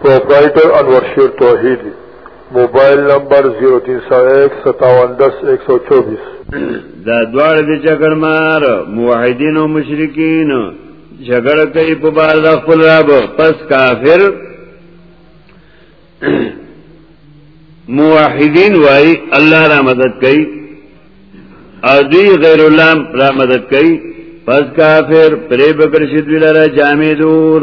پروپرائیٹر انور شیر توحیدی موبایل نمبر 03015710124 دا دوار دی چکر مار موحدین و مشرکین جګړ کوي په بار د خپل رب پس کافر موحدین وای الله را مدد کوي او دی غیر الله را مدد کوي پس کافر پرې بکر شدوی لره جامې دور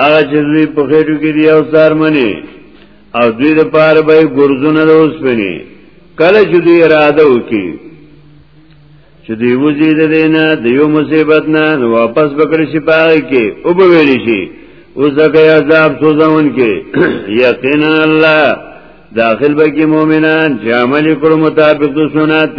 هغه چې دوی په خېټو کې دی او سارمنې او دوی د پاره به ګرځونه د اوسپنې کله چې دوی اراده وکړي چې دوی وځي د دینه د یو مصیبت نه واپس بکړي شي پاره کې او به ویل شي اوس دغه عذاب سوزون کې یقینا الله داخل به کې مؤمنان چې عمل کړو مطابق د سنت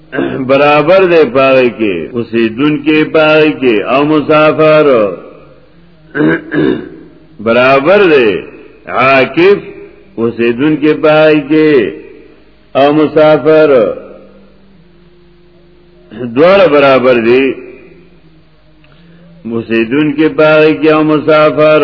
برابر دی پاره کې اوسیدون کې پاره کې او مسافر برابر دی عاکف اوسیدون کې پاره کې او مسافر دوړه برابر دی مسیدون کې باغ کې او مسافر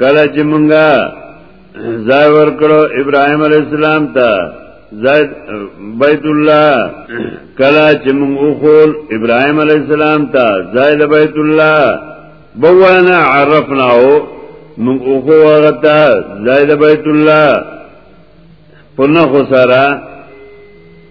کله چې مونږه ځای ورکړو ابراهيم عليه السلام ته ځای بیت الله کله چې مونږ وخول ابراهيم عليه السلام ته ځای د بیت الله بوانا عرفناه مونږ وخو هغه ته ځای د بیت الله پنه خو سره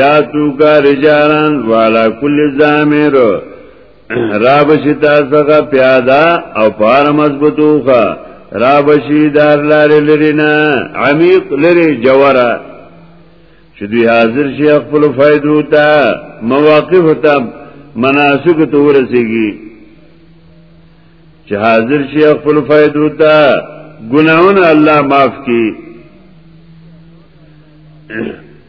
یا تو کا رجالان والا کل زامر را بشی تاسخه پیادا او پار مضبوطوخه را بشی دار لار لرینا عمیق لری جوره چې دوی حاضر شي خپل فائدو ته مواقف ته مناسک ته ورسیږي چې حاضر شي خپل فائدو ته ګناونه الله معاف کړي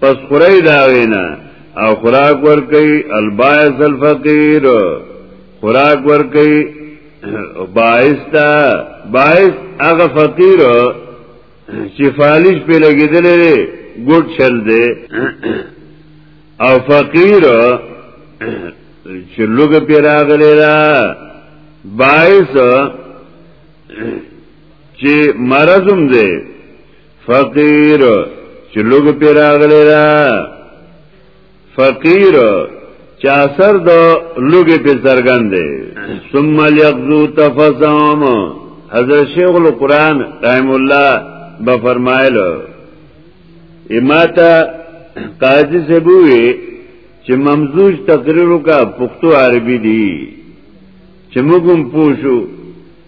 پس خورای داغینا او خوراک ورکی البایس الفقیر خوراک ورکی باعث تا باعث اغا فقیر چی فالش پی لگی دلی گوٹ چل دے او فقیر چی لوگ پی راغلی را باعث چی مرضم دے فقیر چې لوګ پیراغلی را فقیر چې اثر د لوګ په څرګند دی ثم یغزو تفسام حضرت شیخ القران رحم الله به فرمایل اماته قاضی سبوی چې ممزوج تقریرو کا پښتو عربي دي چې موږ هم پوښو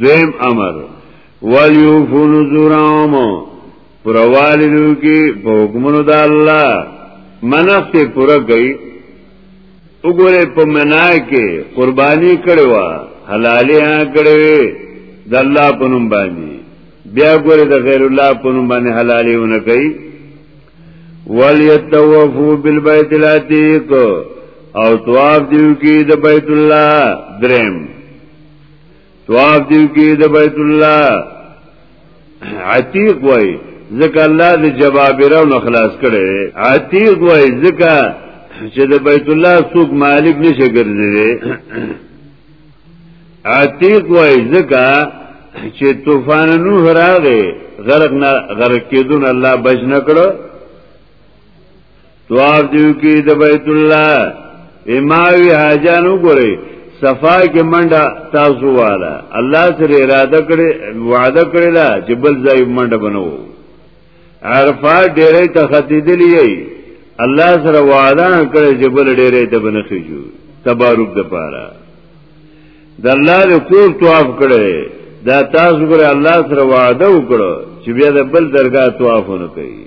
دویم امر ولیو فونو زورام پروالی دو کی پا حکمونو دا اللہ منخ تی پورا گئی اگوری پا منا کی قربانی کروا حلالی ها کروی دا اللہ پنم بانی بیا گوری دا غیر اللہ پنم بانی حلالی ہونا کئی ولیتوفو بالبیت الاتیق او طواف دیو کی دا بیت اللہ درم طواف دیو کې د بیت الله عتیق وای ځکه الله د جبابره نو خلاص کړي عتیق وای ځکه چې د بیت الله څوک مالک نشي ګرځي عتیق وای ځکه چې طوفان نوح راغې غرق نه غرق کېدون الله بچ نه کړو طواف دیو کی د بیت الله اماوی حاجان وګوري صفا کې منډه تاسو والا الله سره اراده کړې وعده کړې لا چې بل ځای منډه بنو عرفات ډېرې تخدیدلې ای الله سره وعده کړې چې بل ډېرې ته بنخیجو تبارک د پاره د الله د کور طواف کړې دا تاسو ګره الله سره وعده وکړو چې بیا د بل درگاه طواف نه کوي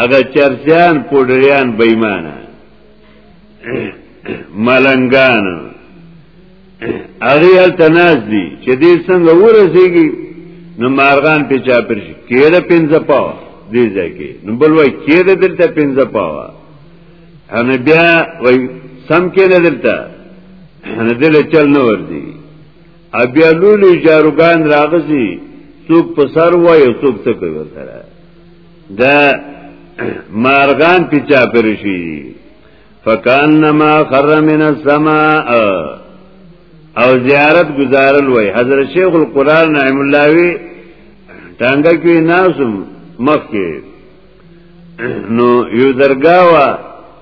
هغه چرسیان پوډریان بېمانه ملنګان هغه هل تناز دي چې دې څنګه ورسیږي نو مارغان په چا پر شي کېره پنځه پاو دې ځکه نو بل وای کېره دلته پنځه پاو ان بیا وای سم کې نه دلته نه دل چل نه ور دي بیا لولي جاروګان راغسي څوک په سر وای څوک څه کوي سره دا مارغان پیچا پرشي فکانما خر من السماء او زیارت گزارل وای حضرت شیخ القران نعیم الله وی ټانګه کې ناسم مخ کې نو یو درگاوا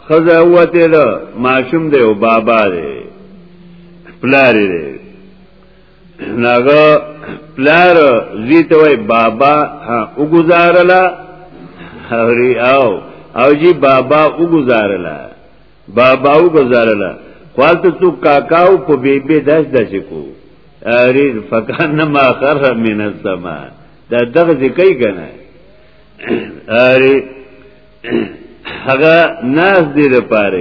خزه وته له ماشوم دی او بابا دی پلاری دی ناغه پلار زیته وای بابا وګزارلا اوري او او جی بابا وګزارلا بابا وګزارلا خپل تو کاکاو په بیبي داس داسې کو اری فکان ما خر من السما دا دغه ځکې کنه اری هغه ناس دې لپاره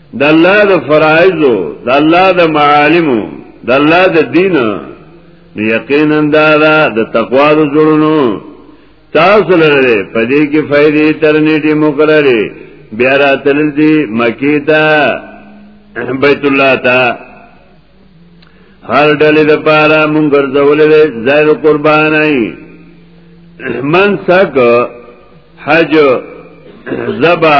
د الله د فرایضو د الله د معالمو د الله د دین یقینا دا د تقوا د جوړونو تاسو لره پدې کې فائدې ترنيټي مقرره بیا راتل دي مکی ته بیت الله ته هر ډلې د پاره مونږ ګرځولې ده زیر قربانای من سک حج زبا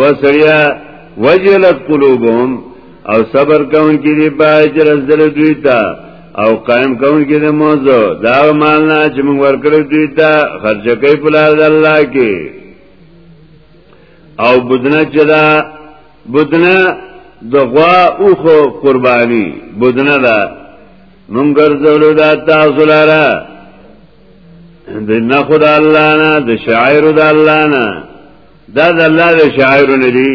وسریا وجلت قلوبهم او صبر کون کې دی پای چې رسل دوی ته او قائم کون کې د موضوع دا مال نه چې موږ ورکړو دوی ته خرج کوي په لار د الله کې او بدنه چې دا بدنه د غوا اوخو قرباني بدنه دا موږ ګرځولو دا تاسو لاره د نه خدای الله نه د شاعر د الله نه دا د الله د شاعر نه دي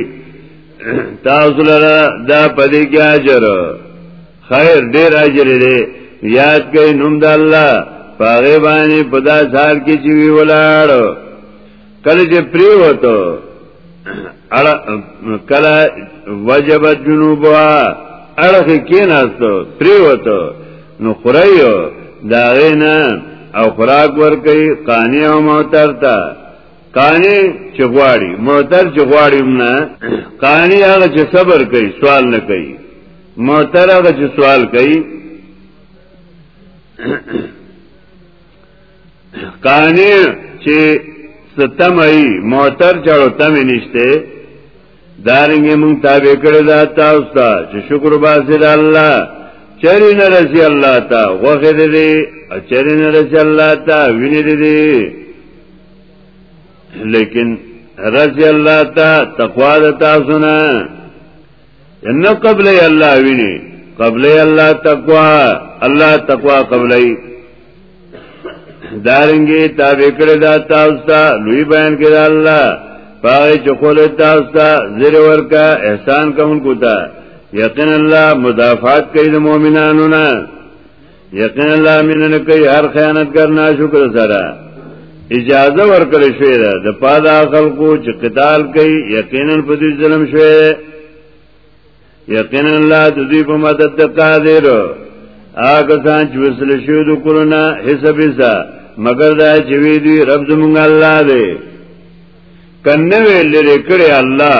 تاسو لره دا پدې کې اجر خیر ډیر اجر دی یاد کړئ نوم د الله پاغه باندې پدا ځار کې چې وی ولاړ کله چې پری وته اړه کله وجبت جنوبها اړه کې نهسته پری وته نو خړایو دا غینا او خوراک ور کوي قانع او معترتا قانی چې غواړي معتر چې غواړي نه قانی هغه چې صبر کوي سوال نه کوي معتر هغه چې سوال کوي قانی چې ستم ای معتر چړو تم نشته دارنګ مون تابع کړی دا تاسو ته چې شکر باسي د الله چری نه رسی الله تا غوخه دې چری نه رسی الله تا وینې دې لیکن رضی الله تا تقوا د تاسو نه ان قبل الله ویني قبل الله تقوا الله تقوا قبلای دارنګي تابع کړی دا تاسو ته لوی بیان کړی الله پای چې خپل تاسو ته زیر ورکا احسان کوونکو ته یقین الله مدافعات کوي د مؤمنانو نه یقین الله مینن کوي هر خیانتګر ناشکر سره اجازه ورکړې شوې ده د پاده خلکو چې قتال کوي یقینا په دې ظلم شوی یقینا الله د دې په مدد د قادر هغه ځان چې وسل شو د کرونا حساب حسا مگر دا چې وی دی رب زمونږ الله دی کنه ویل لري کړي الله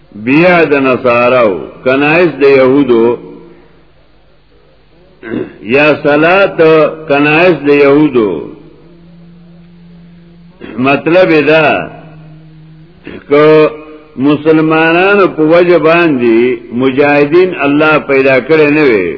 بیا د نصاراو کنایس د يهودو یا صلات کنایس د يهودو مطلب دا کو مسلمانانو په وجه باندې مجاهدین الله پیدا کړي نه وي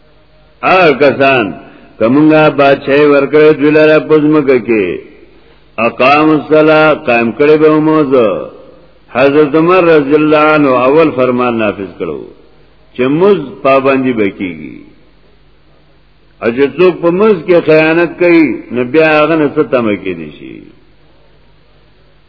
هغه کسان کومه بادشاہي ورکړې دلاره پزمکه کې اقام الصلاه قائم کړي به موزه حضرت عمر رضی الله عنه اول فرمان نافذ کړو چې مز پابندي بکیږي اجه څوک په مز کې خیانت کوي نبي هغه نه ستمه کې دي شي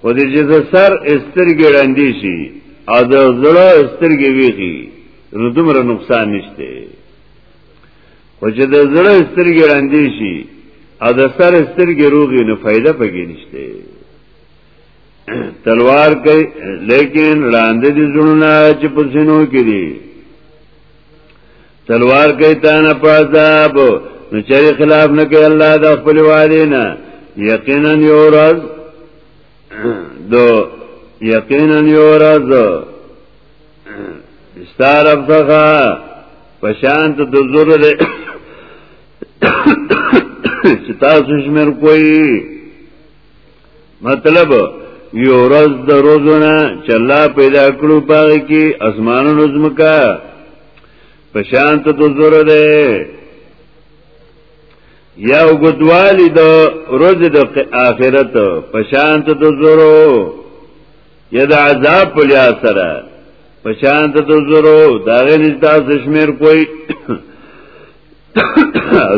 خو دې چې د سر استرګې وړاندې شي او د زړه استرګې ویږي نو دومره نقصان نشته خو چې د زړه استرګې وړاندې شي او د سر استرګې روغي نو فائدہ پکې نشته تلوار کوي لیکن وړاندې دي زړونه چې پسینو کې دي تلوار کوي تانه په عذاب نو چری خلاف نه کوي الله د خپل وعده نه یقینا یو ورځ دو یقینا یو ورځ ستارب څخه پشانت د زور له چې تاسو شمیر کوئ مطلب یو ورځ د روزونه چې الله پیدا کړو پاره کې اسمانونو زمکا په شان ته زور ده یا وګدوالی د روز د آخرت په شان ته زورو یا د عذاب په لیا سره په شان ته زورو دا غیر نشتا شمیر کوئی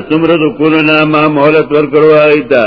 سمرد کولنا ما مهلت ورکړو آیتا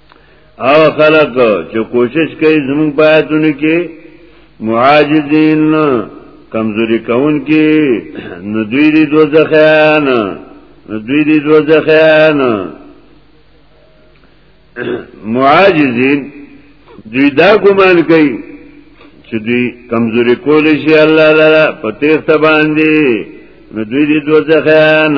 او خلق چې کوشش کوي زموږ پاتونه کې معاجزین کمزوري کون کې نو دوی دي دوزخیان نو دوی دي دوزخیان معاجزین دوی دا ګمان کوي چې دوی کمزوري کول شي الله لاره په تیښت باندې نو دوی دي دوزخیان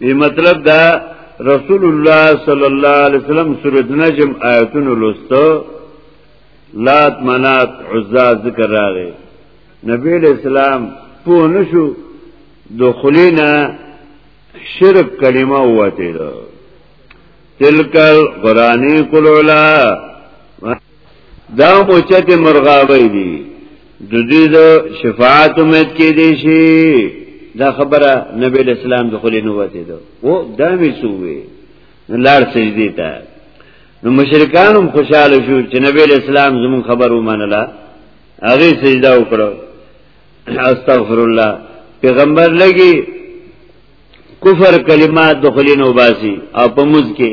دی مطلب دا رسول الله صلی الله علیه وسلم سورۃ نجم آیتونو لوستو لات منات عزا ذکر راغی نبی اسلام پوه نشو دخلینا شرک کلمه وته ده تلکل قرآنی کلولا دا موچت مرغاوی دی د دې د شفاعت امید کې دي شي دا خبره نبی اسلام د خلینو وته ده او دا می سوې لار سجدي ته نو مشرکان هم خوشاله شو چې نبی اسلام زمون خبر ومنله هغه سجده وکړو استغفر الله پیغمبر لګي کفر کلمات د خلینو باسي او په موږ کې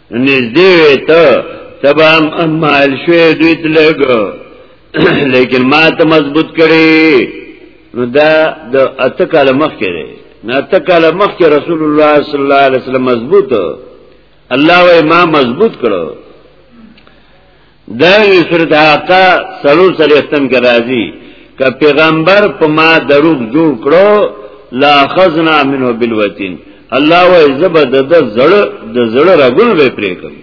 نږدې وې ته تبا مال شوې دوی تلګ لیکن ما ته مضبوط کړي نو دا د اته کال مخ کې دی نه اته کال مخ کې رسول الله صلی الله علیه وسلم مضبوط الله و ما مضبوط کړو دا وی سورت حاقا سلور سلیختم که رازی که پیغمبر په ما دروغ جوړ کړو لا خزنا منو بالوتین الله و عزب د د زړ د زړ رګون به پرې کوم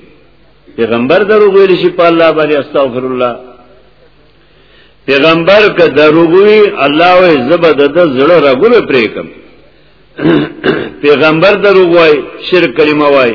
پیغمبر دروغ ویل شي په الله باندې استغفر الله پیغمبر که دروغ وی الله و عزب د د زړ رګون پرې کوم پیغمبر دروغ وای شرک کلمه وای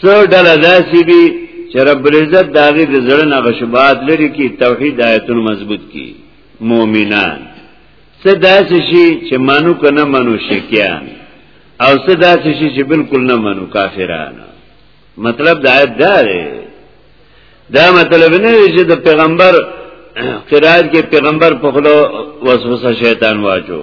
سو ډله داسې بي چې رب العزت داغي د زړه نه غشبات لري کی توحید آیتونه مضبوط کی مؤمنان څه داسې شي چې مانو کنه مانو شکیان او څه داسې شي چې بالکل نه مانو کافران مطلب دا دا دی دا مطلب نه دی چې د پیغمبر قرات کې پیغمبر په خلو وسوسه شیطان واچو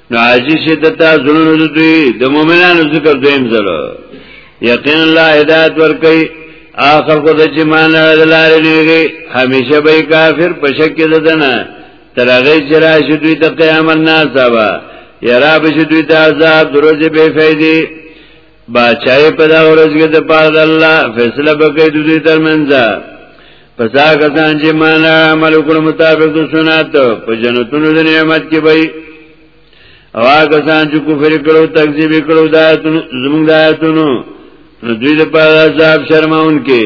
نو عاجز شي د تا زړونو د دوی د مؤمنانو ذکر دویم زره یقین الله هدایت ورکي اخر کو د چې مان لاره نیږي همیشه به کافر په شک کې ددنه تر هغه چې راشي دوی د قیامت نه عذاب یرا به دوی د عذاب دروځي به فائدې باچای په دا ورځ کې د پاره د الله فیصله وکړي د دې ترمنځ پس هغه ځان چې مان عمل وکړ مطابق د سنت په جنتونو د نعمت کې وي او هغه ځان چې کفر کړو تکذیب کړو د آیاتونو زموږ د آیاتونو نو دوی د پاره عذاب شرماون کې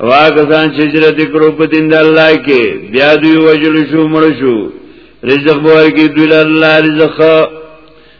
او هغه ځان چې هجرت کړو په دین د الله کې بیا دوی وجل شو مړ شو رزق بوار کې دوی الله رزق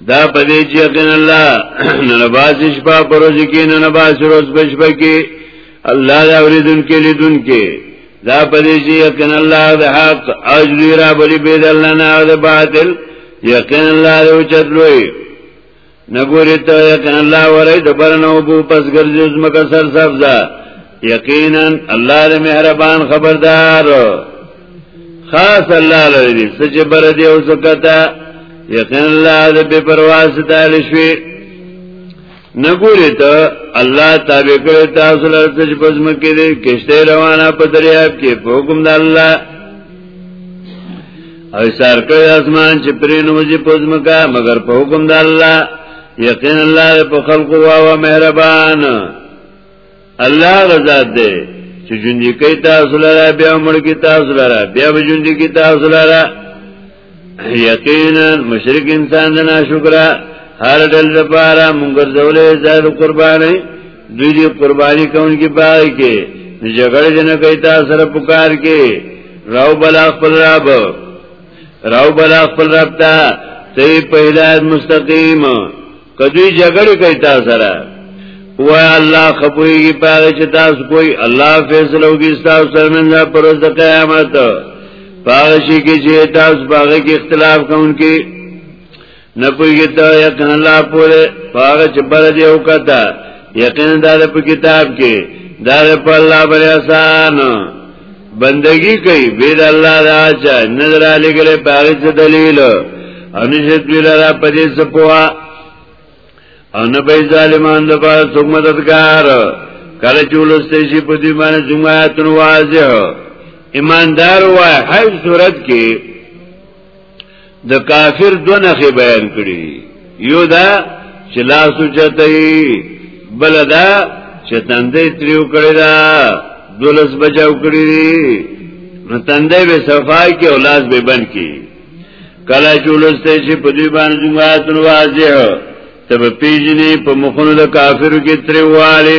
دا پدې چې یقین الله نه باسي شپه پروز کې نه باسي روز بشبه کې الله دا اوریدون کې لیدون کې دا پدې چې یقین الله د حق اجر را بلی بيد الله نه د باطل یقین الله د چتلوي نګوري ته یقین الله ورې د برنو بو پس ګرځي زمکه سر سبزه یقینا الله د مهربان خبردار خاص الله لري دي سچ بر دی او زکتا یقین الله د بے پرواز تعالی شوی نګوري ته الله تابع کړی تاسو لر سچ بزم کې دي کشته روانه په دریاب کې حکم د الله او سار کړی اسمان چې پرې نوځي پزم کا مگر په حکم د الله یقین الله په خلقو وا مهربان الله غزاد دی چې ژوندې کوي تاسو لاره بیا مړ کې تاسو لاره بیا به ژوندې کې تاسو لاره یقینا مشرک انسان د ناشکرا هر ډول لپاره مونږ ګرځولې زاد قرباني دوی دې قرباني کوونکې پای کې جګړه جن کوي تاسو سره پکار کې راو بلا خپل رب راو بلا خپل رب ته ته په هدایت مستقیم کدوی جګړه کوي تاسو سره و الله خپويږي پاره چې تاسو کوئی الله فیصله وکړي تاسو سره نن پر ورځ د قیامت پاره شي کې چې تاسو باغ کې اختلاف کوونکي نه پويږي ته یقین الله پوره پاره چې بر دې وکړه یقین دا په کتاب کې دا په الله بر احسان بندگی کوي بيد الله راځه نظر علی ګره پاره څه دلیل ان شت ویل را پدې سپوا ان به ظالمان د پاره څوک مددگار کله چولسته شي په دې باندې جمعه تن واځه ایماندار وای هر صورت کې د کافر دو نخې بیان کړی یو دا چې لاس اوچتای بل دا چې تندې تریو کړی دا دولس بجاو کړی دی نو تندې به صفای کې او لاس به بند کی کله چې ولسته چې په دې باندې جمعات واضح ته پیجنې په مخونو د کافرو کې تریواله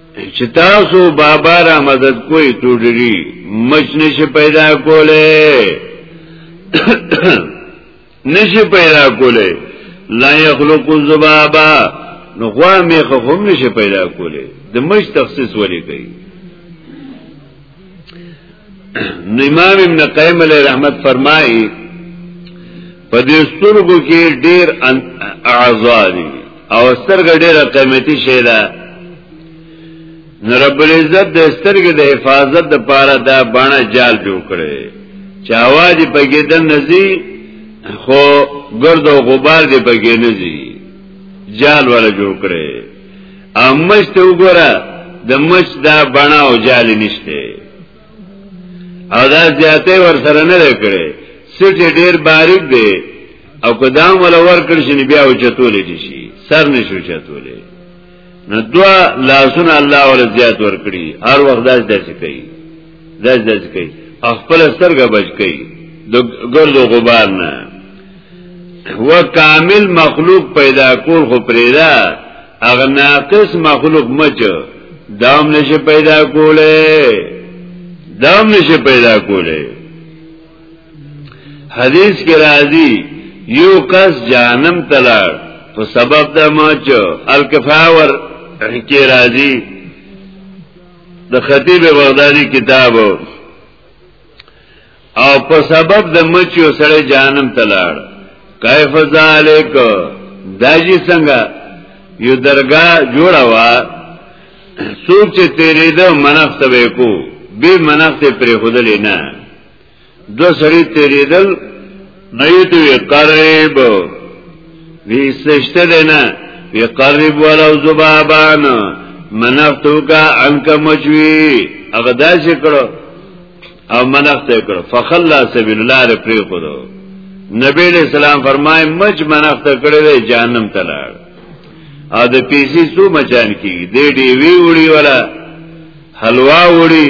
چې تاسو بابا را مدد کوی ټوډری مچ نشي پیدا کوله نشي پیدا کوله لا يخلق الذبابا نو غوا میخه هم نشي پیدا کوله د مچ تخصیص ولې کوي نو امام ابن قیم علیہ رحمت فرمائی په دې سترګو کې ډېر اعضاء دي او سترګ ډېر قیمتي شی ده نو رب العزت د سترګې د حفاظت لپاره دا باڼه جال جوړ کړي چې هوا دې پکې د نزي خو ګرد او غبار دې پکې نزي جال ولا جوړ کړي امش ته وګوره د مش دا بڼه او جال نشته او دا زیاته ور سره نه کړي سټ ډیر باریک دی او کدام ولا ور کړی شي بیا او چتولې شي سر نشو چتولې نو دوا لاسونه الله ور زیات ور کړی هر وخت داسې کوي دز دز کوي خپل سترګه بچ کوي د ګردو غبار نه و کامل مخلوق پیدا کول خو پریدا اغه ناقص مخلوق مچ دام نشه پیدا کوله دام نشه پیدا کوله حدیث کې راځي یو کس جانم تلار په سبب د مچ الکفاور کې راځي د خطیب بغدادي کتاب او په سبب د مچو سره جانم تلاړ کیف ذالک داجی څنګه یو درگاه جوړا وا څوک چې تیرې ده منښت وکړو به منښت پرې خودلې نه دو سړی تیریدل نیتو وی قریب وی سشته دینا وی قریب ولو زبابان منختو کا انکا مچوی اغدا شکرو او منخت کړو فخلا سبیل الله رپری خودو نبی علیہ السلام فرمای مچ منخت کړی دی جهنم ته لاړ او د پیسې سو مچان کی دی دی وی وړي ولا حلوا وړي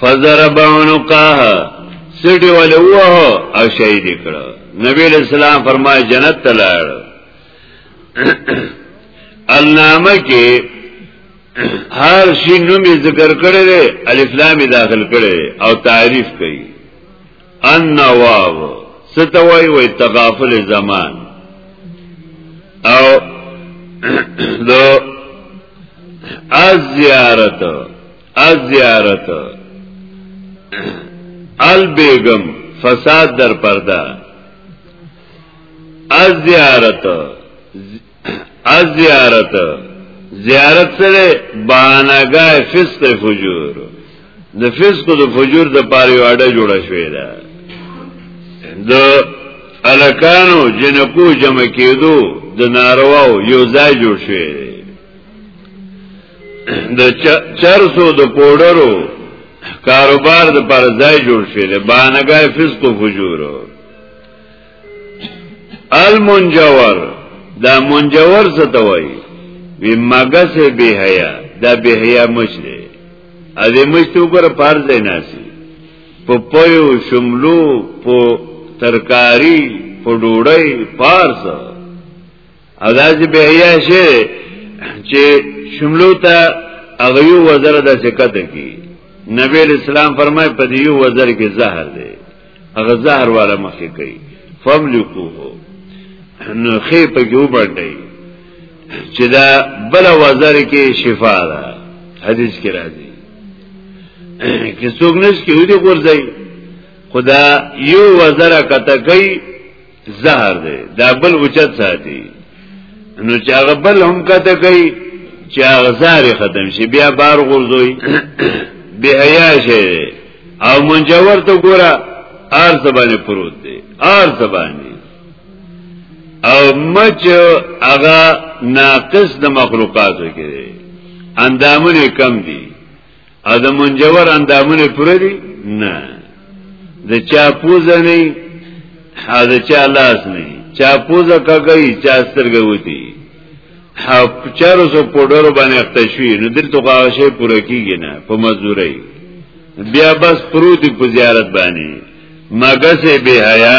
فضرب عنقه سټي ولې وه او شهید کړ نبی اسلام فرمای جنت ته لاړ النامه کې هر شي نوم ذکر کړی دی الف لام داخل کړی او تعریف کړي ان واو ستوي وي تغافل زمان او دو از زیارت الزیارت البیگم فساد در پرده الزیارت الزیارت زیارت سره بانګه فسق فجور د فسق د فجور د پاره یو اړه جوړه شوې ده د الکانو جنکو جمع کېدو د نارواو یو ځای جوړ شوی د چرسو د پودرو کاروبار د پر ځای جوړ شي له بانګای فسق او فجور المنجور دا منجور څه ته وایي وی مګس به حیا دا به حیا مشره ا دې مشته وګور پر ځای ناسي په پيو شملو په ترکاری په ډوړی پارس او دا چې به یا شي چې شملو ته هغه یو وزر د ذکر کی نبی اسلام فرمای په دیو وزر کې زهر دی هغه زهر والا مخې کوي فملکوه نو خې په کې وبړډي چې دا بل وزر کې شفا ده حدیث کې راځي کې څوګنس کې ودی ګورځي خدا یو وزر کته کوي زهر دی دا بل اوچت ساتي نو چې هغه بل هم کته کوي چې هغه زهر ختم شي بیا بار غورځوي به حیا شي او منجور ته ګوره ار زبانه پروت دی ار زبانه او مچ هغه ناقص د مخلوقاتو کې اندامونه کم دي ا د منجور اندامونه پوره دي نه د چا پوزه نه ا د چا لاس نه چا پوزه کګي چا سترګه وتی ها چارو سو پودر باندې اخته شوی نو دلته هغه شی پوره کیږي نه په مزدوري بیا بس پروت په زیارت باندې مګسه به حیا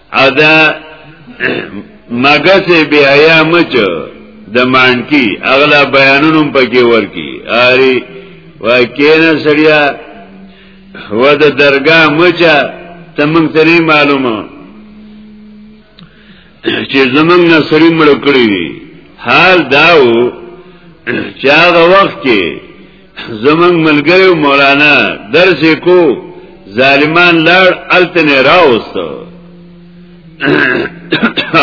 ادا مګس بی حیا مچ د مانکی اغلا بیانونو پکې ورکی اری وای کینه سړیا و د درگاه مچا تمنګ تری معلومه چې زمنګ نه سړی مړ کړی حال داو چې هغه وخت کې زمنګ ملګری مولانا درس کو ظالمان لړ التنه راوست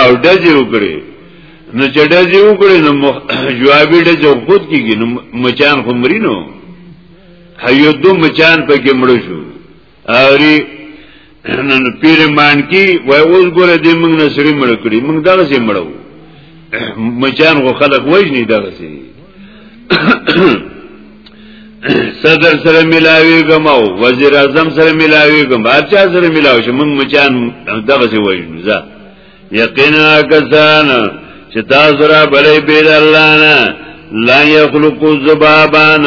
او دځي وکړي نو چې دځي وکړي نو جواب دې جو خود کیږي نو مچان خمرینو هيو دو مچان پکې مړ شو اوري نن پیر مان کی وای اوس ګوره دې موږ نه سړي مړ کړی موږ دغه سي مړو مچان غو خلق وجنی دغه سي صدر سره ملاوي کوم او وزیر اعظم سره ملاوي کوم هر چا سره ملاوي شي موږ مچان دغه سي وجنو ځا یقینا کسان چې تاسو را بلې بيد الله نه لا يخلقوا ذبابان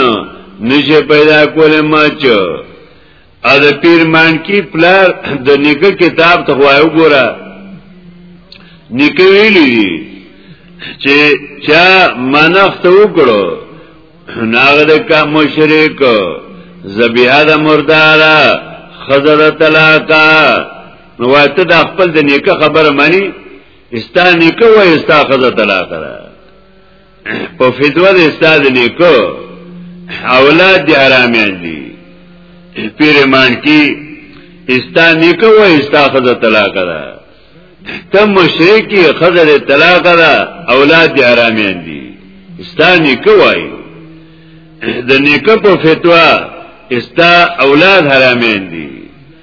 نشه پیدا کول مچ ا د پیر مانکی پلار د نیکه کتاب ته وایو ګوره نیکه ویلی دی چې چا منښت وکړو ناغه د کا مشرک زبیه د مردارا خزر طلاقا نو ته د خپل د نیکه خبره مانی استا نیکه و استا خزر طلاقا په فتوا د استاد نیکو اولاد دی حرامیان دی پیرمان کی استا نیکو و استا خزه طلاق ده تم مشرکی خزه طلاق ده اولاد دی حرامیان دی استا نیکو وای د نیکو په فتوا استا اولاد حرامیان دی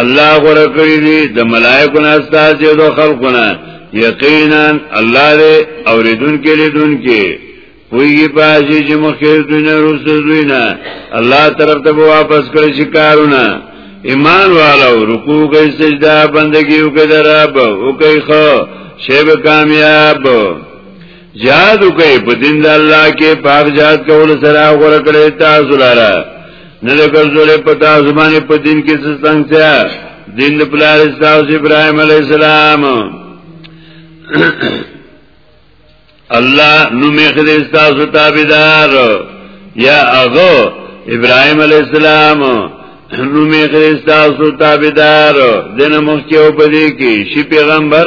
الله غره کړی دی د ملائکو نه استاد یو د خلقو نه یقینا الله دې اوریدون کې لیدون کې ویږي پاجي چې مخکې دوی نه رسول دوی نه الله طرف ته واپس کړی شکارونه ایمان والو رکوع کوي سجده بندگی وکړه رب او کوي خو شیب کامیاب جهاد وکړئ په دین د الله کې پاک جهاد کول سره غوړه کړی تاسو لاره نه لګرځولې په تاسو باندې په دین کې څه څنګه دین د پلار استاوس ابراهيم عليه السلام الله نو میخه د استاوس تابعدار یا هغه ابراهيم عليه السلام نو میخه د استاوس تابعدار دنه مخ کې او پدې کې شي پیغمبر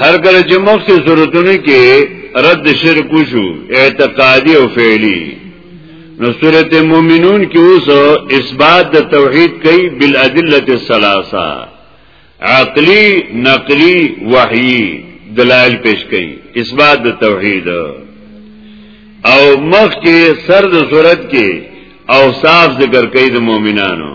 هر کله چې مخکې صورتونه کې رد شرک شو اعتقادي او فعلی نو سورته مومنون کې اوس اثبات د توحید کوي بالادله الثلاثه عقلی نقلی وحی دلائل پیش کوي اثبات د توحید او مخ کې سر د صورت کې اوصاف ذکر کوي د مؤمنانو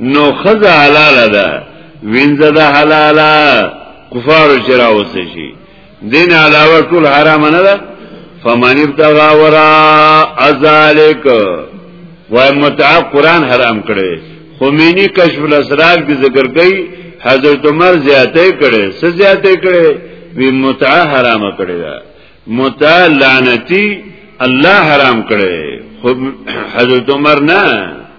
نو خزه حلاله ده وینځه ده حلاله کفارو چې راوسته شي دین علاوه ټول حرام نه ده فمن ابتغى وراء ذلك وای متع قران حرام کړي خمینی کشف الاسرار کې ذکر کړي حضرت عمر زیاته کړي څه زیاته کړي وی متع حرام کړي دا متع لعنتی الله حرام کړي حضرت عمر نه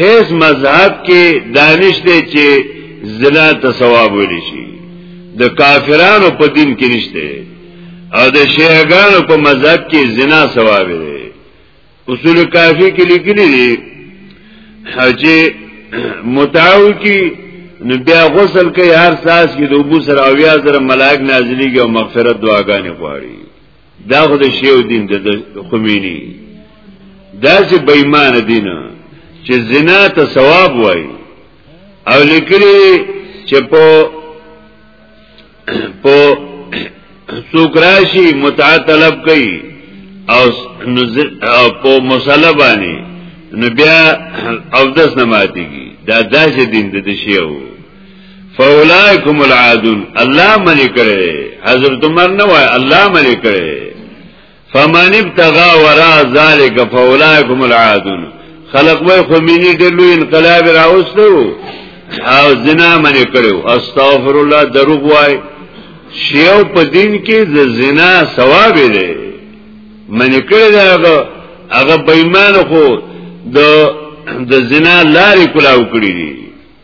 هیڅ مذهب کې دانش دی چې زنا ته ثواب ویل شي د کافرانو په دین کې نشته او د شیعاګانو په مذهب کې زنا ثواب دی اصول کافی کې لیکلي دي چې متاو کې نو بیا غسل کوي هر ساس کې د ابو سره او یا سره ملائک نازلېږي او مغفرت دعاګانې غواړي دا خو د شیو دین د خمینی دا چې بېمان دین چې زنا ته ثواب وای او لیکلی چې په په سوکراشی متعه طلب کوي او او په مصلی باندې نو بیا او داس نه ماتيږي دا داسې دین د شیو فاولائکم العادون الله منی کړي حضرت عمر نه وای الله منی کړي فمن ابتغى وراء ذلك فاولائکم العادون خلق وای خو مینی ډلو انقلاب راوستو او زنا منی کړو استغفر الله دروغ وای شیو په دین کې د زنا ثواب دی منی کړی دا هغه بېمان خو د د زنا لارې کلاو کړی دی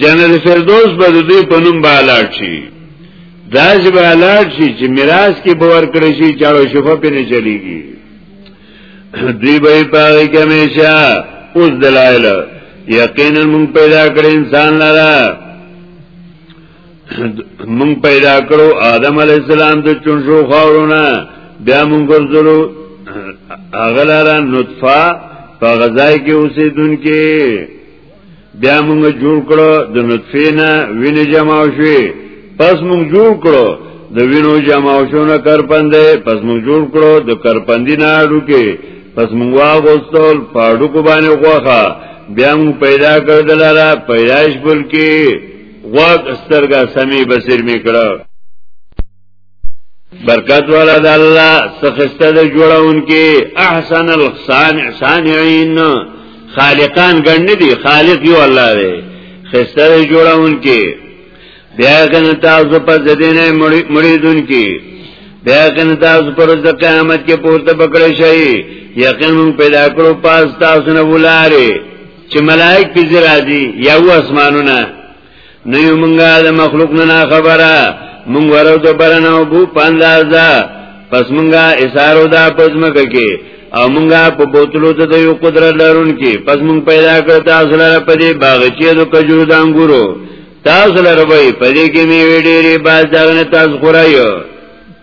جنرال فردوس به د دوی په نوم بالاړ شي دا چې بالاړ شي چې میراث کې به ورکړی شي چاړو شفا پې نه چلیږي دوی به یې پاغې کې همیشه اوس دلایل یقینا مونږ پیدا کړی انسان لره مونږ پیدا کړو آدم علی السلام د چونشو خاورونه بیا مونږ ګرځلو اغلارا نطفه په غذای کې اوسېدونکې بیا موږ جوړ کړو د نطفه نه وینې جمع شوې پس موږ جوړ کړو د وینو جمع شونه کرپندې پس موږ جوړ کړو د کرپندې نه اډو کې پس موږ واغستل پاډو کو باندې غوخه بیا موږ پیدا کړل را پیدائش بل کې غوږ سترګه سمې بصیر میکړه برکت والا د الله سخسته د جوړونکي احسن الصانع صانعين خالقان ګڼ دي خالق یو الله دی خسته د جوړونکي بیا کنه تاسو په دینه مریدونکي بیا کنه تاسو پر د قیامت کې پورته پکړ شئ یقین مون پیدا کړو پاس تاسو نه ولاره چې ملائک پیځ راځي یو اسمانونه نه یو مونږه د مخلوق نه خبره مونږ ورو د برنه او بو پاندازا پس مونږه اسارو دا پزمکه کې او مونږه په بوتلو ته د یو قدرت لرون کې پس مونږ پیدا کړ تاسو لپاره په دې باغچې د کجورو د انګورو تاسو لپاره په دې کې میوې ډېری باز دغه تاسو خورایو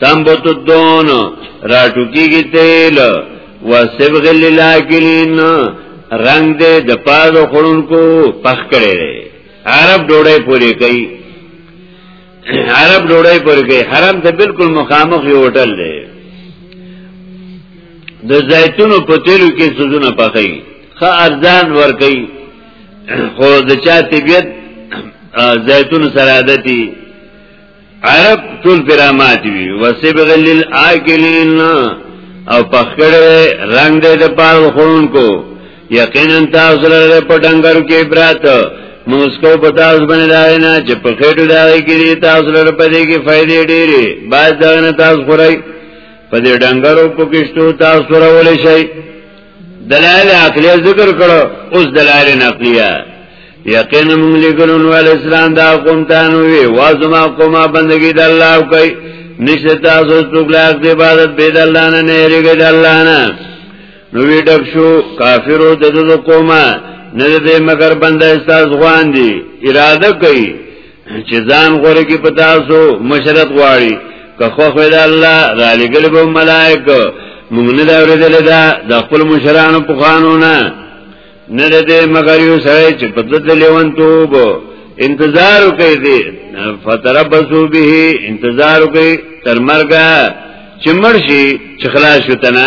تنبت الدون راټوکی کی تیل و سبغ للاکلین رنگ دے د پاد خورن کو پخ کرے رے عرب ډوړی پوری کوي عرب ډوړی پوری کوي حرم ته بالکل مخامخ یو هوټل دی د زیتونو په تیلو کې سوزونه پخې خا ارزان ور کوي خو د چا طبیعت زیتون سره عادتي عرب ټول برامات وی وسبغ للآکلین او پخکړه رنگ دې د پال خون کو یقینا تاسو لره په ډنګر کې برات موسکو په تاسو باندې دا نه چې په خېټو دا کې تاسو لره په دې کې فائدې ډېرې باز دا نه تاسو خورای په دې ډنګرو په کېشتو تاسو راولې شي دلائل عقلیه ذکر کړو اوس دلائل نقلیه یقین موږ لیکلون ول اسلام دا قوم ته نو وی وازما قومه بندگی د الله کوي نشته تاسو څوک لاغ دی عبادت بيد الله نه نه ریګه د الله نه نو وی ډک شو کافرو د دغه قومه نه دې مگر بنده استاد غوان دي اراده کوي چې ځان غوړي کې پتا سو مشرت غواړي که خو خو د الله را لګل به ملائکه موږ نه دا ورېدل دا د خپل مشرانو په قانونا نه دې مگر یو سره چې پدد لیوان توب انتظار کوي دې فتربصو به انتظار کوي تر مرګه چې مرشي چې خلاص شو تنه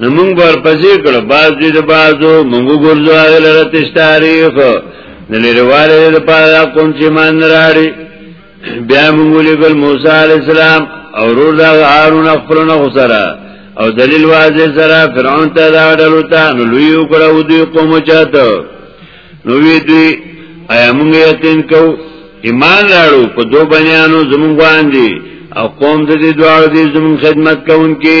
نو مونږ بر پسې کړ باز دې د بازو مونږ ګورځو هغه لره تشتاریخ د لريواله د پاره کوم چې مان راړي بیا مونږ لګل موسی عليه السلام او رور دا هارون خپلونه غسرہ او دلیل واضح سره فرعون ته دا ډلو ته نو لوی وکړو دوی قوم چاته نو وی دوی ایا مونږ یتین کو ایمان راړو په دو بنیانو زمونږ باندې او قوم د دې دواړو دې زمونږ خدمت کوونکي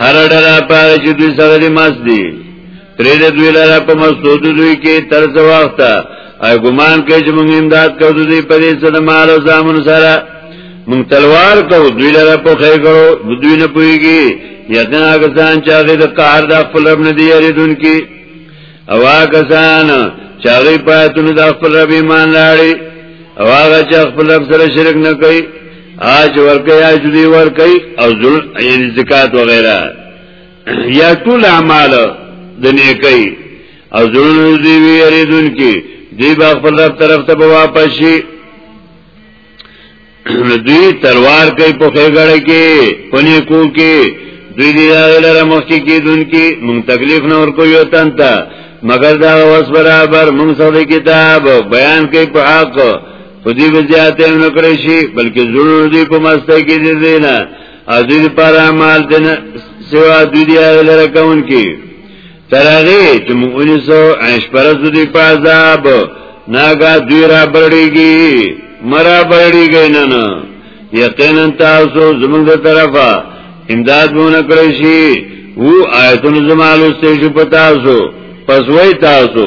هر ډله پاره چې دوی سره دې مس دي ترې د دوی لاره په مسعود دوی کې تر څو وخت اي ګمان کوي چې موږ امداد کوو دوی په دې سره مال او زامن سره موږ تلوار کوو دوی لاره په خیر کوو دوی نه پويږي یقینا کسان چې هغه د قهر د خپل رب نه دی یریدونکي او هغه کسان چې هغه پاتونه د خپل رب ایمان لري او هغه چې خپل رب سره شرک نه کوي آج ورکی آج دی ورکی او ظلم یعنی زکاة وغیرہ یا ټول اعمال د نیکی او ظلم دی وی یریدون کی دی با خپل رب طرف ته واپس شي دوی تلوار کوي په خېګړه کې پني کو کې دوی دی لاره مخکې کې دن کې مون تکلیف نه ور کوي وطن ته مگر دا وس برابر مون سره کتاب بیان کوي په حق په دې وزیات نه کړی شي بلکې ضرور دی په مسته کې دي زینا اذن پر اعمال دنه سوا دوی دی لره کون کې ترغه چې موږ ونیسو عیش پر دوی په عذاب ناګه دوی را بړیږي مرا بړیږي نه نه یقینا تاسو زموږ د طرفه امداد مونږ کړی شي وو آیتونه زمالو ستې شو پتاسو پس وای تاسو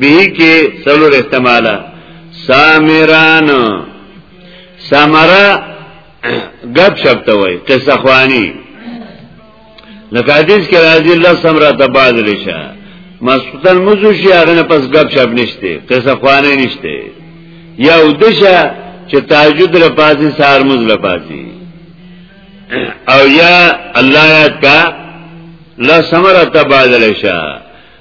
به کې څلور استعماله سامران سامرا غب شپته وای قصه خوانی لکه حدیث کې راځي الله سمرا تبادل شه مسوتن مزو شي هغه نه پس غب شپ نشته قصه خوانی نشته یا ودشه چې تهجد لپاسي سار مز لپاسي او یا الله یاد کا لا سمرا تبادل شه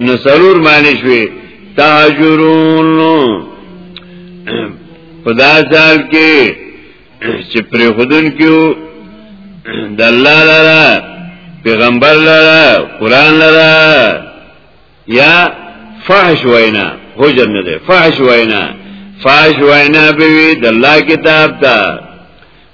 نو سلور معنی شوی تاجرون په دا ځال کې چې پر خودن کېو د الله لاره پیغمبر لاره قران لاره یا فحش وینا هجر نه ده فحش وینا فحش وینا به وي د الله کتاب ته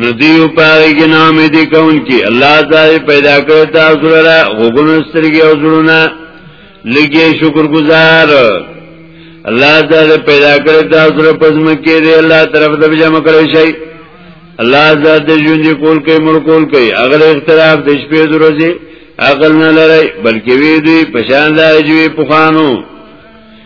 نو دیو پاره کې نام دې کون کې الله تعالی پیدا کړ تاسو لپاره غوګونو سترګې او زړونه لګي شکر گزار الله تعالی پیدا کړ تاسو لپاره پزم کې دې الله طرف د جمع کړی شي الله ذات ژوند کول کوي مړ کول کوي اگر اختلاف د شپې دروځي عقل نه لري بلکې وی دوی پشان ځای جوړي پخانو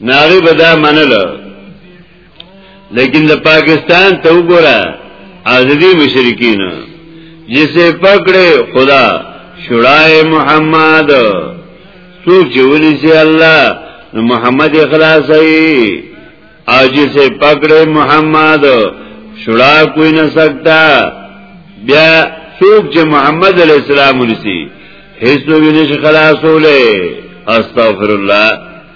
ناغي بدا منل لیکن د پاکستان ته وګوره ازدي مشرکین جسے پکڑے خدا شڑائے محمد سوک چولی سی اللہ نو محمد اخلاصی او جسے پکڑے محمد شڑا کوئی نہ سکتا بیا سوک چه محمد علیہ السلام ونسی حسنو بینش خلاصو لے استغفر اللہ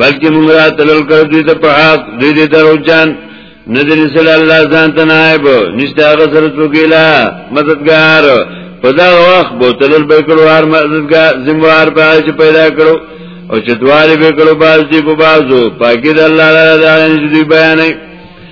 بلکې موږ را تلل کړ دوی ته په حق دوی دې درو جان نه دې سل الله ځان ته نائب نشته هغه سره توګیلا مددگار په دا وخت بوتل به کړو هر مددگار زموار په چې پیدا کړو او چې دواره به کړو باز دې په بازو پاکی د الله تعالی د بیانې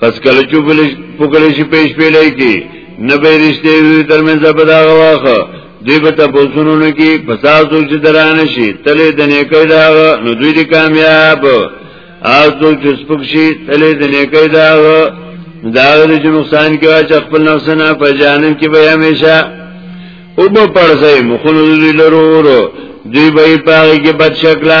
پس کله چې پوکل شي پېښ پیلای کی نه به رښتې وي ترمنځ په دا واخه دوی به تاسو نه کی فسادو چې دران شي تلې د نیکي دا نو دوی دي کامیاب او دوی چې سپک شي تلې د نیکي دا دا د چې نقصان کې واچ خپل نفس نه په جانم کې به همیشه او په پړځای مخونو دوی لرورو دوی به پاره کې بد شکله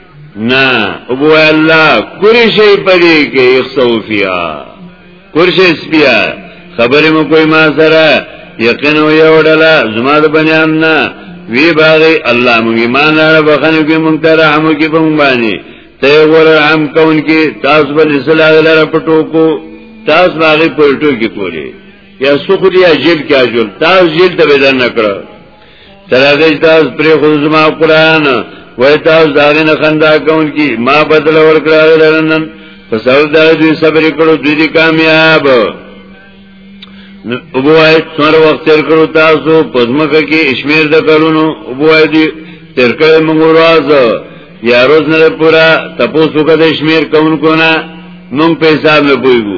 نه ابو الله کوری شي پدې کې اخصوفیا کورشه سپیا خبرې مو کوي ما سره یقین او یو ډلا زما د بنیان نه وی باغی الله مو ایمان لاره بخنه کې مونږ ته رحم کې په مونږ باندې ته ور رحم کون کې تاسو باندې صلاح لاره پټو کو تاسو باغی پټو کې کولی یا سخریا جیل کې اجل تاسو جیل ته بدن نکړه ترغه تاسو پر خودما قران وای تاسو داغه نه خندا کون کی ما بدل ور کړل لرنن په سبب دا دوی صبر کړو دوی دي کامیاب وګوای څومره وخت تیر کړو تاسو په ځمکه کې اشمیر د کلونو وګوای دي تیر کړو موږ راز یا روز نه پورا تاسو کده اشمیر کون کو نه مونږ په حساب نه پويګو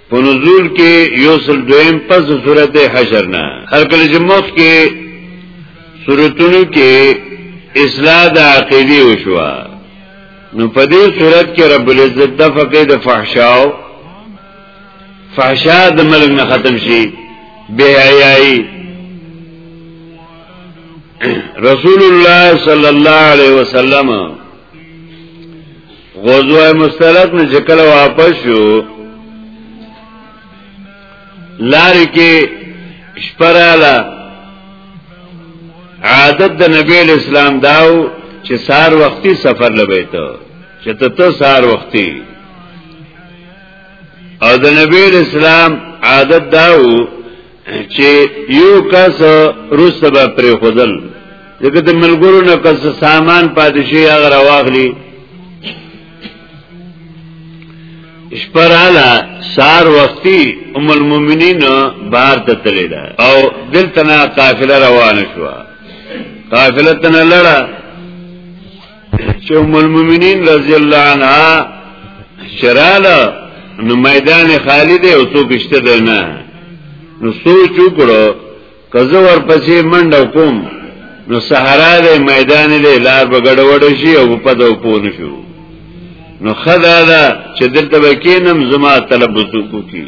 په نزول کې یو سل دویم پس صورت حشر نه هر کله چې مخ کې صورتونو کې اصلاح د عقیده وشو نو په دې صورت کې رب العزت د فقې د فحشاو فحشا د ملک نه ختم شي بے حیائی رسول الله صلی الله علیه وسلم غزوه مستلق نه چې کله واپس شو لارې کې شپراله عادت د نبی اسلام داو چې سار وختي سفر لبیته چې ته ته سار وختي او د نبی اسلام عادت داو چې یو کس روسته به پرې خودل دغه د ملګرو نه کس سامان پادشي هغه راواخلي شپرالا سار وختي ام المؤمنین بار ته تللی دا او دلته نه قافله روانه شو قافله تنه لړه چې ام المؤمنین رضی الله عنها شراله نو میدان خالی دی او څوک شته دی نه نو سوچ وکړو کزه ورپسې منډه کوم نو صحرا دی میدان دی لار بغړ وړ شي او په دو پون شو نو خدا دا چې دلته وکینم زما طلب وکړي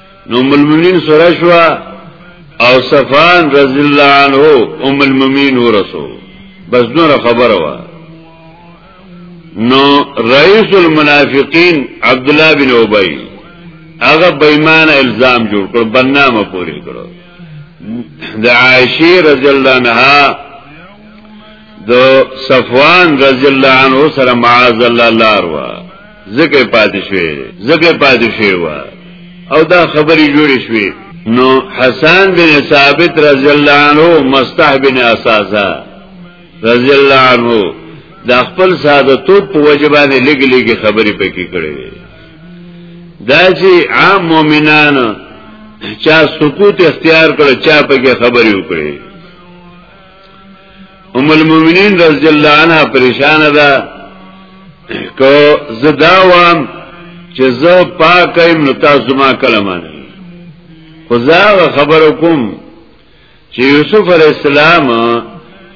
نو ام المؤمنین سره شو او صفان رضی الله عنه ام المؤمنین ورسو بس نور خبره وا نو رئیس المنافقین عبد الله بن ابی هغه بېمان الزام جوړ کړ بنامه پوری کړو د عائشه رضی الله عنها د صفوان رضی الله عنه سره معاذ الله لار وا زکه پاتې شوی زکه پاتې شوی و او دا خبرې جوړې شوې نو حسن بن ثابت رضی الله عنه مستح بن اساسا رضی الله عنه د خپل ساده توپ په وجبانه لګي لګي خبرې پکې کړې دا چې عام مؤمنانو چا سکوت اختیار کړ چا پکې خبرې وکړي ام المؤمنین رضی الله عنها پریشان ده کو زدا وام چې زه پاک ایم نو تاسو ما کلمه نه خو زه خبر کوم چې یوسف علی السلام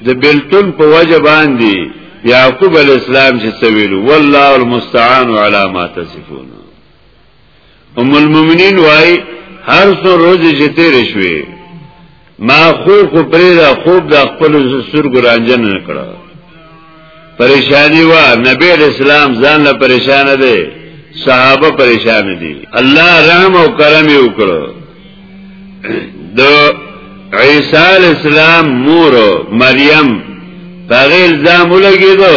د بلتون په وجه باندې یعقوب علی السلام چې سویل والله المستعان علی ما تصفون ام المؤمنین وای هر څو روزي چې تیر شوي ما خو خو پرې دا خوب د خپل سر ګرانجن نه کړه پریشانی وا نبی اسلام ځان له پریشان دي صحابه پریشان دي الله رحم او کرم یې وکړو د عیسی علی السلام مور مریم هغه الزام ولګیدو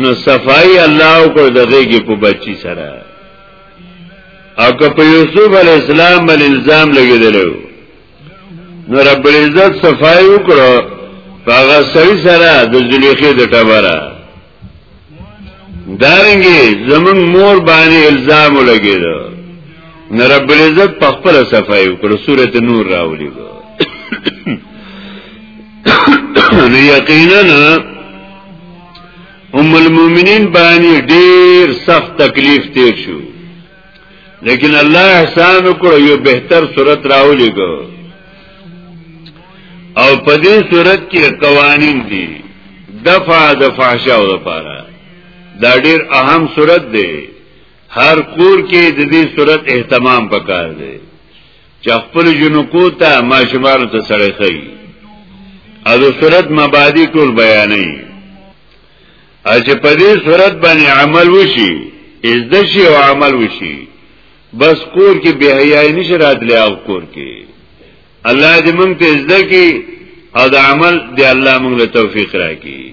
نو صفائی الله کو دغه کې په بچی سره او که په یوسف علی السلام باندې الزام لګیدل نو رب العزت صفای وکړو هغه سړی سره د زلیخې د ټبره دارنګي زمون مور باندې الزام لګیدل نو رب العزت په خپل صفای وکړو سورته نور راولي نو یقینا ام المؤمنین باندې ډیر سخت تکلیف تیر شو لیکن الله احسان وکړ یو بهتر صورت راولې کو او په دې صورت کې قوانین دي دفع د فحشا او لپاره دا ډیر اهم صورت دی هر کور کې د دې صورت اهتمام پکار دی چې خپل جنکو ته ماشومان ته سره خي او د صورت مبادی ټول بیانې او چې په دې صورت باندې عمل وشي از د شي او عمل وشي بس کور کې به حیاي نشه راتلې او کور کې الله دې مونږ ته زده کې او د عمل دې الله مونږ له توفیق راکړي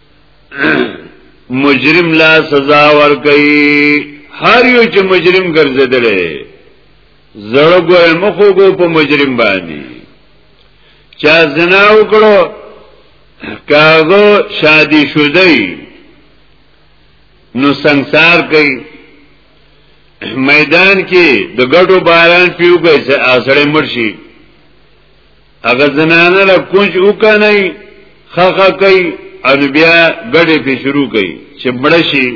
مجرم لا سزا ور کوي هر یو چې مجرم ګرځیدل زړه ګور مخو کو په مجرم باندې چا زنا وکړو کاغو شادي شودی نو سنسار کوي میدان کې د ګټو باران پیو کوي چې اسړې مرشي هغه زنانه له کوچ وکنه خخه کوي ان بیا ګډه په شروع کوي چې مړ شي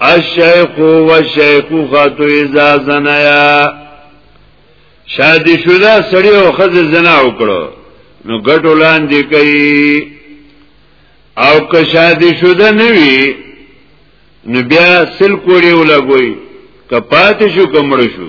الشیخ و شیخوخه تو اذا زنایا شادي شوه سړی او خزه زنا وکړو نو ګټو لاندې کوي او که شادي شوه نه وي نو بیا سل کوړي ولګوي کپات شو کمړ شو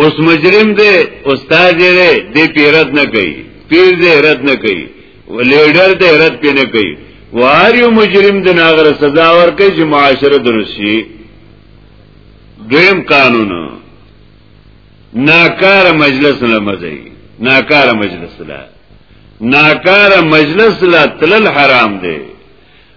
اوس مجرم دی استاد دی دی پیرت نه کوي پیر دی رد نه کوي لیډر دی رد پې نه کوي وار یو مجرم د ناغر سزا ورکړي چې معاشره درست شي دویم قانون ناکار مجلس نه مزي ناکار مجلس لا ناکار مجلس لا تلل حرام دی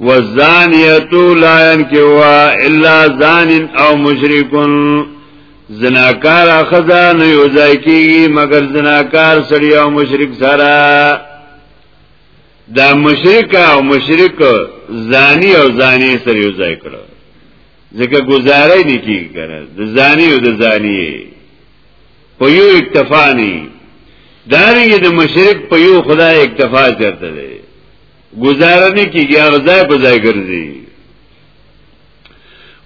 والزانیتو لا ینکوا الا زان او مشرکون زناکار خزا نه یو ځای کیږي مگر زناکار سړی او مشرک سره دا مشرک او مشرک زانی او زانی سره یو ځای کړو ځکه گزارای نه کیږي کنه د زانی او د زانی په یو اکتفا نه دارنګه د مشرک په یو خدای اکتفا چرته دی گزاره نه کیږي هغه ځای په ځای ګرځي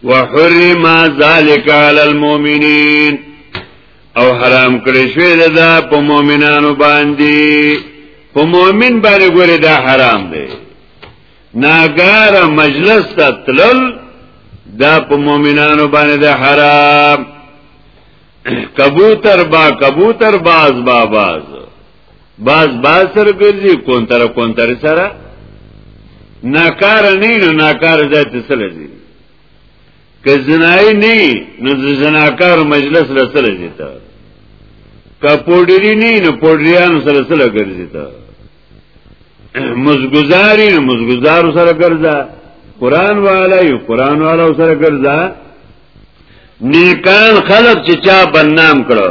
وحرم ذلك على المؤمنين او حرام کړی شوی دا په مؤمنانو باندې په مؤمن باندې ګوره دا حرام دی ناګار مجلس ته تلل دا په مؤمنانو باندې دا حرام کبوتر با کبوتر باز با باز باز باز سره ګرځي کونتر کونتر سره ناکار نه نو ناکار ځای ته سره ځي که زنای نه نو د زناکار مجلس له سره ځي ته که پوډری نه نو پوډریان سره سره ګرځي ته مزګزاری نو مزګزار سره ګرځا قران والا یو قران والا سره ګرځا نیکان خلق چې چا بنام کړو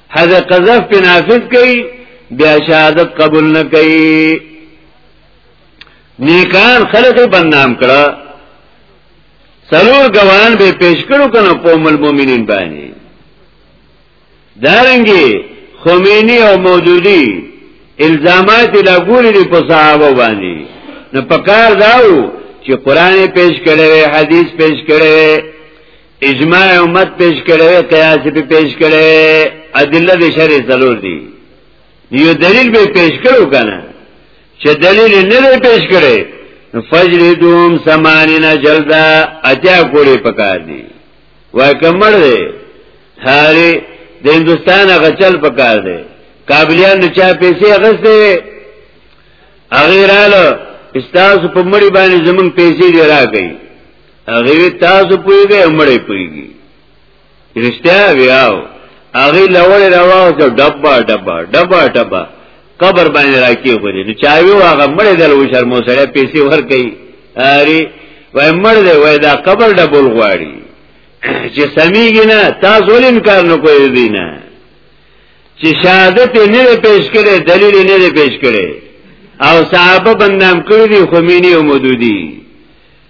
حد قذف په نافذ کوي بیا شهادت قبول نه کوي نیکان خلق بنام کړه سلور گوان به پیش کړو کنه قوم المؤمنین باندې دارنګي خمینی او مودودی الزامات لګولې دي په صحابه باندې نو پکار داو چې قران پیش کړي حدیث پیش کړي اجماع امت پیش کړي قیاس به پیش کړي ادله د شرع ضرور دي یو دلیل به پیش کړو کنه چې دلیل نه به پیش کړي فجر دوم سمانینا جلدا اتیا کوړي پکار دي وای کمر دی هاري د هندستان غچل پکار دی کابلیان نه چا پیسې غسته اغیرالو استاسو په مړی باندې زمون پیسې دی راکې هغه تاسو پویږئ مړې پویږي رښتیا ویاو هغه لوړ راواو چې ډبا ډبا ډبا ډبا قبر باندې راکی خو دې چاوي هغه مړې دل و شرمو سره پیسې ور کوي اری وای مړ دې وای دا قبر ډبول غواړي چې سميږي نه تاسو ولین کار نه کوی دی نه چې شهادت نه پیش کړي دلیل نه پیش کړي او صحابه بندام کړی دی خمینی او مودودی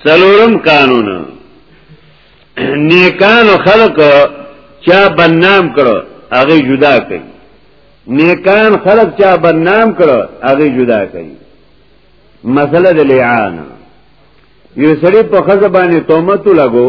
سلورم قانون نیکانو خلق چا بنام کرو اغی جدا کئی نیکان خلق چا بنام کرو اغی جدا کئی مسئلہ دلیعان یو سری پا خزبانی تومتو لگو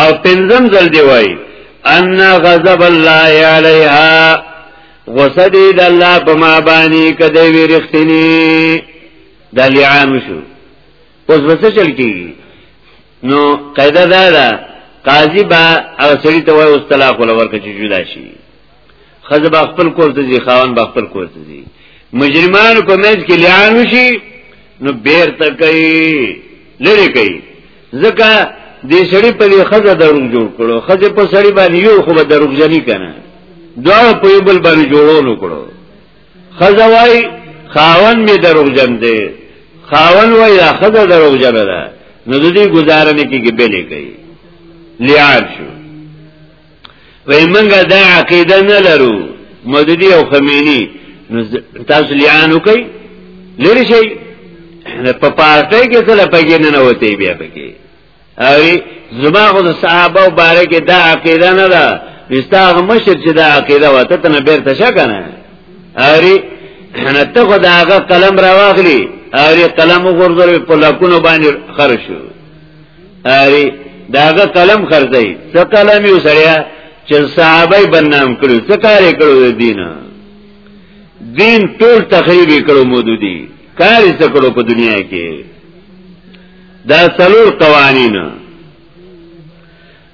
او پنځم ځل دی وای ان غضب الله علیها غصه دی د الله په ما باندې کده وی رښتینی د لعان شو اوس وسه چل کی نو قاعده دا ده قاضي با او سړي ته وای اوس طلاق ولور کچ جدا شي خزه با خپل کور ته ځي خاون با خپل کور ته ځي مجرمانو په منځ کې لیان وشي نو بیر ته کوي لری کوي ځکه دې سړی په دې خزه دروغ جوړ کړو خزه په سړی باندې یو خو به دروغ جنی کنه دوا په یو بل باندې جوړولو کړو خزه وای خاون می دروغ جن دی خاون وای دا خزه دروغ جن ده نو دې گزارنه کې کې بلې کوي لیان شو وای منګه دا عقیده نه لرو مودودی او خمینی نو تاسو لیانو کوي لری شي په پارټي کې څه لپاره نه وته بیا پکې او زما خو د صحابه او باره کې دا عقیده نه ده نستا هغه مشر چې دا عقیده وته ته نه بیرته شا کنه اری نه ته خو دا هغه قلم را واخلی اری قلم وګورځول په لکونو باندې خرج شو اری داغه قلم خرڅي څه قلم یو سړیا چې صحابه بننام کړو څه کار کړو د دین دین ټول تخریب کړو مودودی کار څه کړو په دنیا کې دا څلور قوانین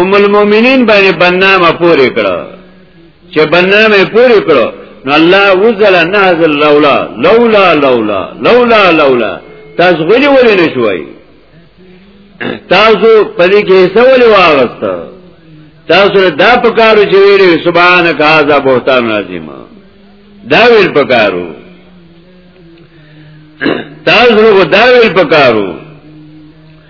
ام المؤمنین باندې بنامه پورې کړو چې بنامه پورې کړو نو الله وزل نازل لولا لولا لولا لولا لولا تاسو غوړي ولې نشوي تاسو پدې کې څه ولې واغست تاسو دا پکارو چې ویری سبحانك هذا بهتان عظیم دا ویل پکارو تاسو دا ویل پکارو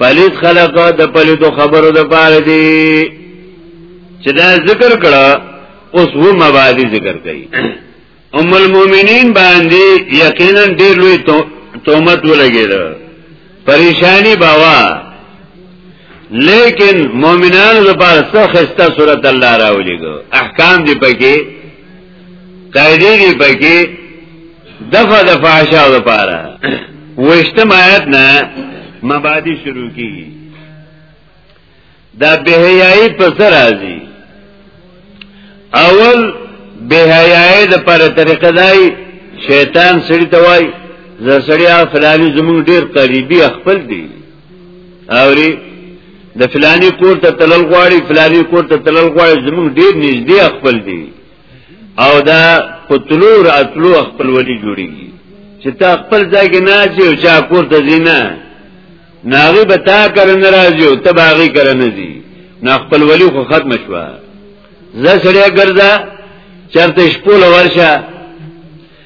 پلیت خلق د پلیتو خبرو د پاره دی چې دا ذکر کړه اوس و مبادی ذکر کړي ام المؤمنین باندې یقینا ډېر لوی تومت ولګید پریشانی باوا لیکن مؤمنانو لپاره څه خسته صورت الله راولېګو احکام دی پکې قاعده دی پکې دفع د فحشا لپاره وشتم آیت نه مبادی شروع کی دا بهیاي پس راځي اول بهیاي د پر طریقه دای شیطان سړی توای زه سړی افلانی زمون ډیر قریبی خپل دی اوري د فلانی کور ته تلل غواړي فلانی کور ته تلل غواړي زموږ ډیر نږدې خپل دي او دا په تلو راتلو خپل ولي جوړيږي چې تا خپل ځای کې نه چې او چا کور ته زینا ناغي به تا کرن راځي او تباغي کرن دي نه خپل ولي خو ختم شوه زه سړی ګرځا چرته شپول ورشه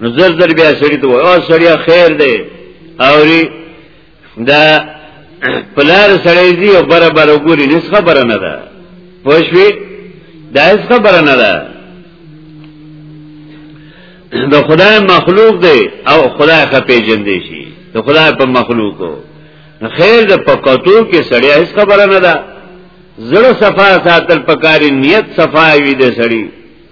نو زر زر بیا سړی ته وای او سړی خیر دی اوري دا پلار سړی دی او بره بره ګوري نس خبره نه ده پوښوي دا هیڅ خبره نه ده د خدای مخلوق دی او خدای خپې جن دی شي د خدای په مخلوقو خیر د پکاتو کې سړی هیڅ خبره نه ده زړه صفا ساتل پکاري نیت صفا وي د سړی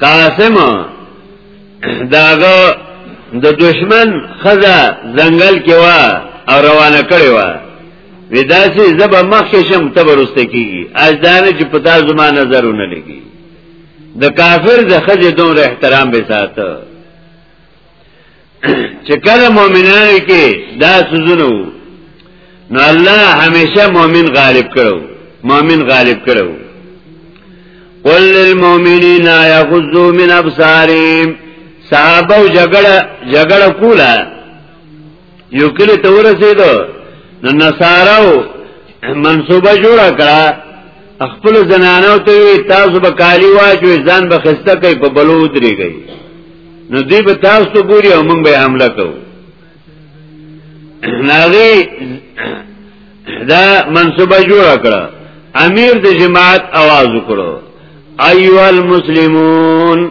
قاسم داغه د دشمن خزا زنګل کې وا او روانه کړي وا وداسي زب مخکې شم تبرست کیږي اجدانه چې پتا زما نظرونه لګي د کافر د خزې دومره احترام به ساته چې کله مؤمنانو کې دا سوزونه وو نو الله همیشه مؤمن غالب کړو مؤمن غالب کړو قل للمؤمنین یغضوا من ابصارهم صحابه جګړه جګړه کوله یو کلی ته ورسېدو نو نصاراو منصوبه جوړه کړه خپل زنانو ته وی تاسو به کالی واچوي ځان به خسته کوي په بلو درېږي نو دی به تاسو ته ګوري او موږ به حمله کوو ناغي دا منصوبه جوړه کړه امیر د جماعت आवाज وکړو ايها المسلمون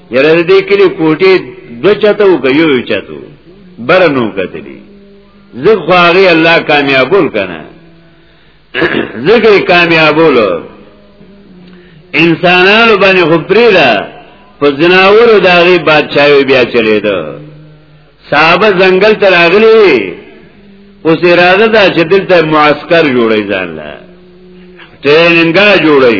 یره دې کلی کوټه د چاته وګیو چاته بر نو کتلی زه خو هغه الله کامیابول کنه ذکر کامیابول انسانانو باندې خو پریدا په جناورو داغي بادشاہي بیا چلے دو صحابه زنګل تر اغلی اوس اراده دا چې دلته معسكر جوړی ځان لا ټریننګا جوړی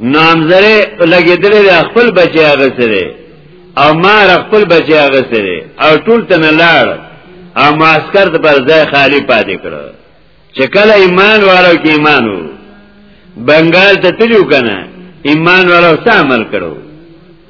نامزره لګیدلې د خپل بچی هغه سره او مار خپل بچی هغه سره او ټول تن لاړ او معسكر د پر ځای خالی پاتې کړ چې کله ایمان والو کې ایمان وو بنگال ته تلو کنه ایمان والو څه عمل کړو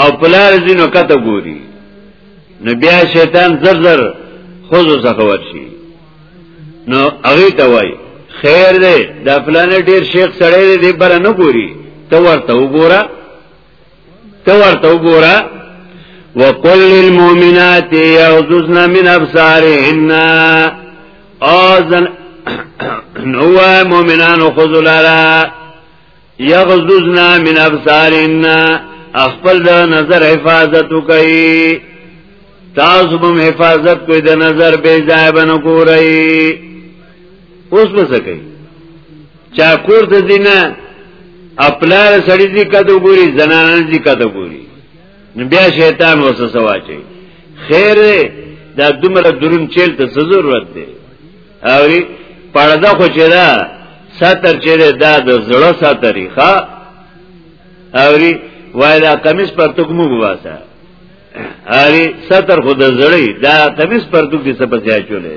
او پلار زینو کته ګوري نو بیا شیطان زر زر خوځو څخه ورشي نو هغه ته وای خیر دی دا پلان ډیر شیخ سړی دی دی بر نه ګوري ته ورته وګوره ته ورته وګوره وقل للمؤمنات يغضضن من ابصارهن اذن نو مؤمنانو خذلارا یغزوزنا من ابصارنا خپل د نظر حفاظت کوي تاسو هم حفاظت کوئ د نظر به ځای بنو کوی اوس به څه کوي چا کور د دینه خپل سړی دې کده ګوري زنانه دې کده ګوري نو بیا شیطان وسوسه واچي خیر دا دومره درون چیل ته ضرورت دی اوری پرده خو چې دا ستر چې دا د زړه ستري ښا اوری وای دا کمیس پر تکمو واسه اوری ستر خو د زړی دا کمیس پر تکمو کې څه پځای چولې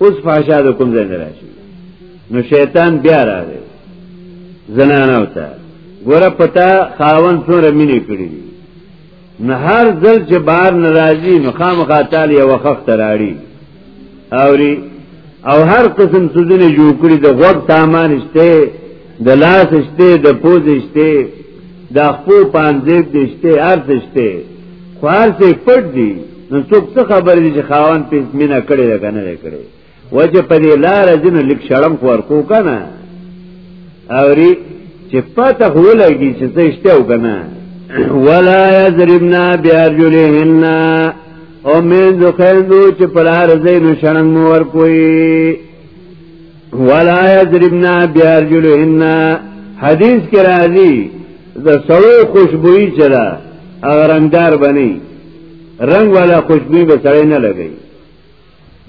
اوس فحشا د کوم ځای نه راشي نو شیطان بیا راغی زنانه وتا ګوره پتا خاون څومره مینې کړې دي نه هر ځل چې بار ناراضي نو خامخا تعالی یو وخت راړي اوري او هر قسم سوزنه جوړ کړی د غوږ تامان شته د لاس شته د پوز شته دا خپو پانزیب دشته ارز شته خو ارز پټ دی نو څوک څه خبر دی چې خاوان په مینا کړي لګا نه کړي وجه په دې لار ځنه لیک شړم خو ورکو کنه اوري چې پته هو لګي چې څه شته او کنه ولا یذربنا بیارجلهن او مې ځخندو چې پلار زینو شړم ورکوي ولا یضربنا بیارجلهن حدیث کې راځي د سړو خوشبوئی چلا هغه رنگدار بني رنگ والا خوشبوئی به سړی نه لګي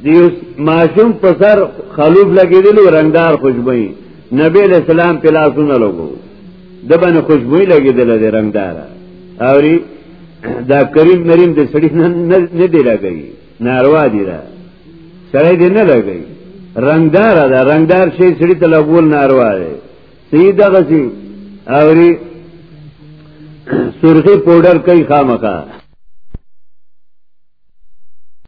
دیو معصوم په سر خلوف لګیدلو رنگدار خوشبوئی نبی علیہ السلام په لاسونه لګو د باندې خوشبوئی لګیدل د رنگدار اوري دا کریم مریم د سړی نه نه دی لګي ناروا دی را سړی دی نه لګی رنگدار دا رنگدار شی سړی ته لګول ناروا دی سید دغه سی اوری سرخی پودر کوي خامخا